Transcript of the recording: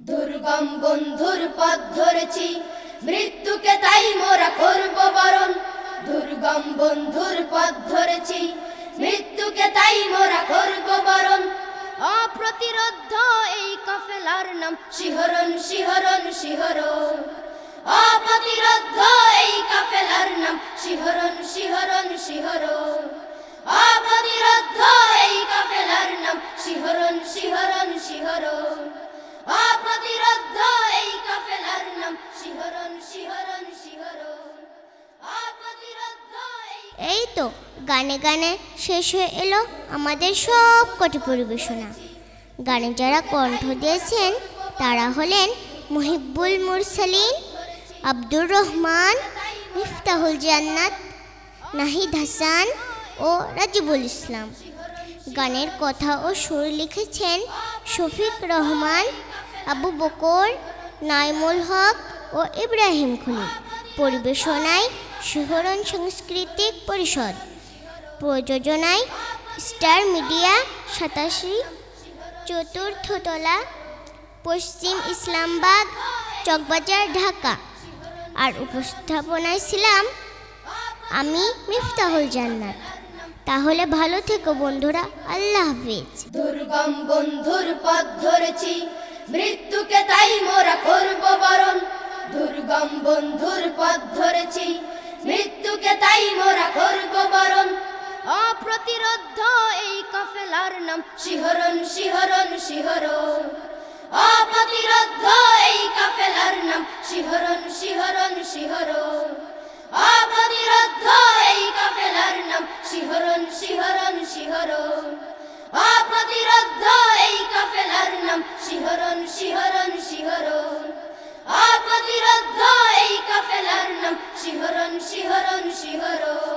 দুর্গম বন্ধুর পথ ধরেছি, মৃত্যুকে তাই মোরা করব বরণ। দুর্গম বন্ধুর পথ ধরেছি, মৃত্যুকে তাই মোরা করব বরণ। অপ্রতিরোধ এই কাফেলার নাম, শিহরণ শিহরণ শিহরণ। অপ্রতিরোধ এই কাফেলার এই তো গানে গানে শেষ হয়ে এলো আমাদের সব কটি পরিবেশনা। গানে যারা কণ্ঠ দিয়েছেন, তারা হলেন মুহিব্বুল মুরসালিন, আব্দুর রহমান, মিফতাহুল জান্নাত, নাহিদ হাসান ও রাজিবুল ইসলাম। গানের কথা ও সুর লিখেছেন শফিক রহমান, আবু বকর, নাইমুল হক ও ইব্রাহিম খলিল পরিবেশনায় শিহরণ সাংস্কৃতিক পরিষদ। প্রযোজনায় স্টার মিডিয়া সাতাশি, চতুর্থতলা, পশ্চিম ইসলামবাদ চকবাজার, ঢাকা। আর উপস্থাপনায় ছিলাম আমি মিফতাহুল জান্নাত। তাহলে ভালো থেকো বন্ধুরা, আল্লাহ হাফিজ। দুর্গম বন্ধুর পথ ধরেছি, মৃত্যুকে তাই মোরা করব বরণ। দুর্গম বন্ধুর পথ ধরেছি মৃত্যুকে তাই মোরা করব বরণ। অপ্রতিরোধ এই কাফেলার নাম। শিহরণ শিহরণ শিহরণ। অপ্রতিরোধ এই কাফেলার নাম। শিহরণ শিহরণ শিহরণ। शिवरं शिवरो